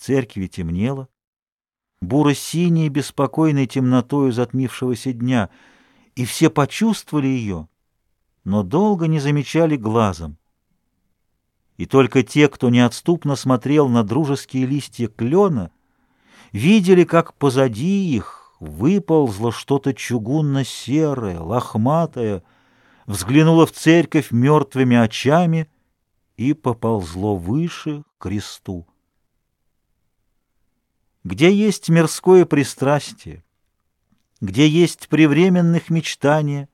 церкви темнело, буро-синей беспокойной темнотою затмившегося дня, и все почувствовали ее, но долго не замечали глазом. И только те, кто неотступно смотрел на дружеские листья клена, видели, как позади их выползло что-то чугунно-серое, лохматое, взглянуло в церковь мертвыми очами и поползло выше к кресту. Где есть мирское пристрастие, где есть привременных мечтания,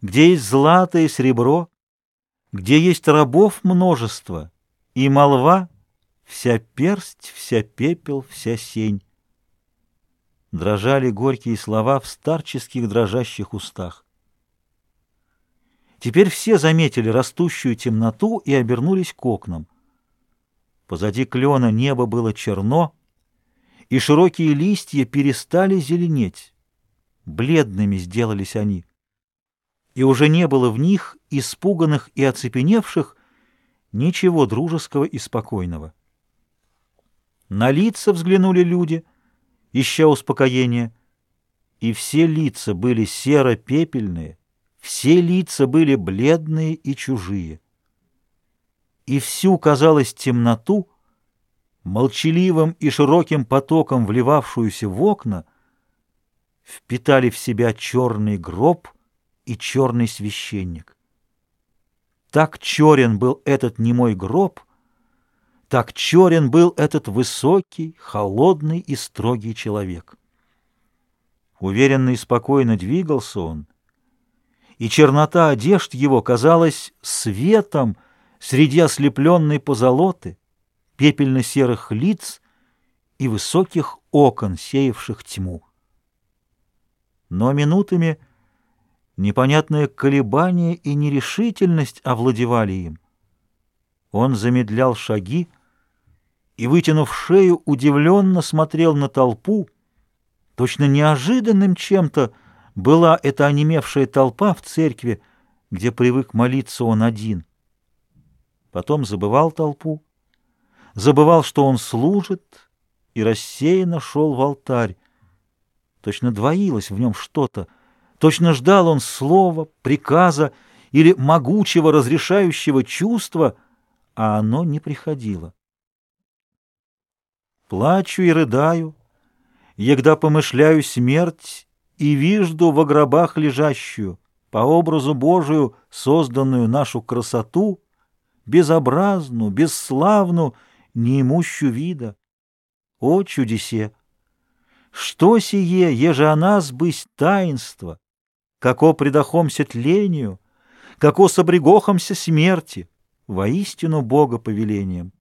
где есть злато и серебро, где есть рабов множество, и молва — вся персть, вся пепел, вся сень. Дрожали горькие слова в старческих дрожащих устах. Теперь все заметили растущую темноту и обернулись к окнам. Позади клена небо было черно, и широкие листья перестали зеленеть. Бледными сделались они. И уже не было в них, испуганных и оцепеневших, ничего дружеского и спокойного. На лица взглянули люди, ища успокоения, и все лица были серо-пепельные, все лица были бледные и чужие. И всю, казалось, темноту — молчаливым и широким потоком вливавшуюся в окна, впитали в себя черный гроб и черный священник. Так черен был этот немой гроб, так черен был этот высокий, холодный и строгий человек. Уверенно и спокойно двигался он, и чернота одежд его казалась светом среди ослепленной позолоты, пепельно-серых лиц и высоких окон, сеявших тьму. Но минутами непонятное колебание и нерешительность овладевали им. Он замедлял шаги и, вытянув шею, удивленно смотрел на толпу. Точно неожиданным чем-то была эта онемевшая толпа в церкви, где привык молиться он один. Потом забывал толпу, забывал, что он служит, и рассеянно шел в алтарь. Точно двоилось в нем что-то, точно ждал он слова, приказа или могучего разрешающего чувства, а оно не приходило. Плачу и рыдаю, егда помышляю смерть и вижду во гробах лежащую, по образу Божию созданную нашу красоту, безобразну, бесславну неимущу вида. О чудесе! Что сие, еже о нас бысть таинство, како предохомся тлению, како собрегохомся смерти, воистину Бога повелением?